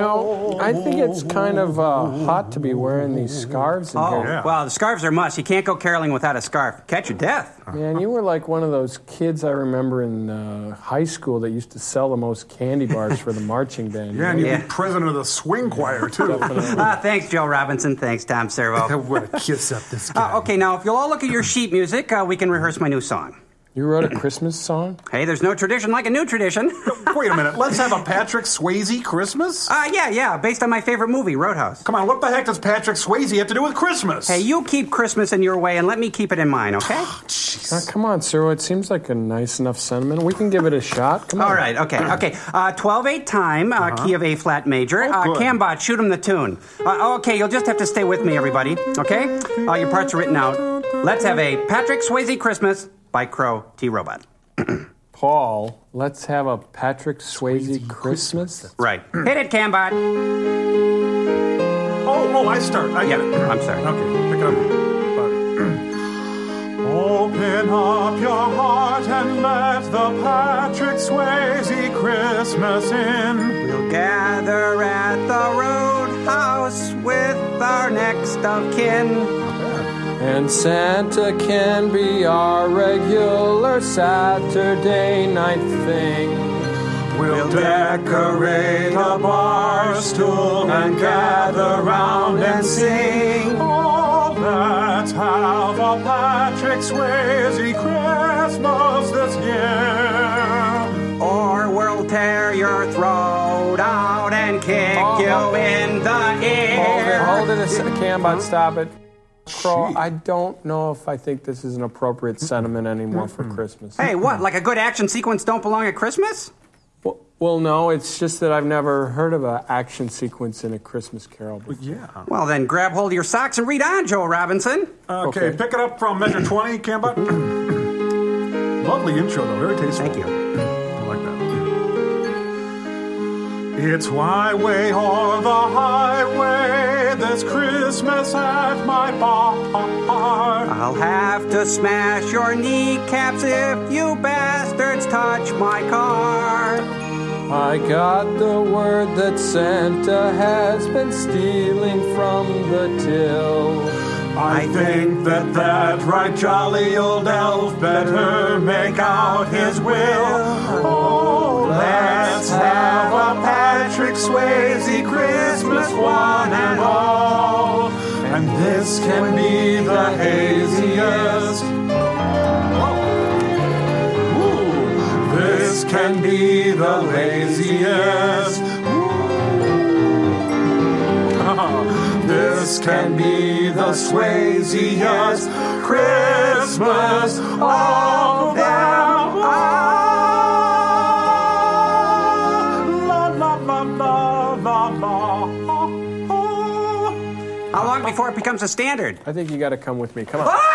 know, I think it's kind of uh, hot to be wearing these scarves in Oh, here. well, the scarves are must. You can't go caroling without a scarf. Catch your death. Man, you were like one of those kids I remember in uh, high school that used to sell the most candy bars for the marching band. Yeah, and you'd Yeah. be president of the swing choir, too. Ah, thanks, Joel Robinson. Thanks, Tom Servo. what a kiss up this guy. Uh, okay, now, if you'll all look at your sheet music, uh, we can rehearse my new song. You wrote a Christmas song? Hey, there's no tradition like a new tradition. Wait a minute. Let's have a Patrick Swayze Christmas? Uh, yeah, yeah, based on my favorite movie, Roadhouse. Come on, what the heck does Patrick Swayze have to do with Christmas? Hey, you keep Christmas in your way and let me keep it in mine, okay? Uh, come on, sir. It seems like a nice enough sentiment. We can give it a shot. Come on. All right, okay, okay. Uh, 12 8 time, uh, key of A flat major. Oh, uh. Cambot, shoot him the tune. Uh, okay, you'll just have to stay with me, everybody, okay? Uh, your parts are written out. Let's have a Patrick Swayze Christmas by Crow T Robot. Paul, let's have a Patrick Swayze, Christmas. Right. Hit it, Cambot. Oh, oh, I start. I get Yeah, it. I'm sorry. Okay, pick it up. Open up your heart and let the Patrick Swayze Christmas in. We'll gather at the roadhouse with our next of kin. And Santa can be our regular Saturday night thing. We'll decorate a bar stool and gather round and sing. Oh, let's have a Patrick Swayze Christmas this year. Or we'll tear your throat out and kick Oh, you in the ear. Hold it, hold it a second. Cambot, stop it. Crow, I don't know if I think this is an appropriate sentiment anymore for Christmas. Hey, what? Like a good action sequence don't belong at Christmas? Well, well, no, it's just that I've never heard of an action sequence in a Christmas Carol before. Yeah. Well, then grab hold of your socks and read on, Joel Robinson. Okay, Okay. pick it up from measure 20, Cambot. Lovely intro, though. Very tasteful. Thank you. It's my way or the highway this Christmas at my bar. I'll have to smash your kneecaps if you bastards touch my car. I got the word that Santa has been stealing from the till. I think that that right jolly old elf better make out his will. Oh, let's have Swayze Christmas one and all. And this can be the haziest. This can be the laziest. This can be the Swayziest Christmas of before it becomes a standard? I think you got to come with me. Come on. Ah!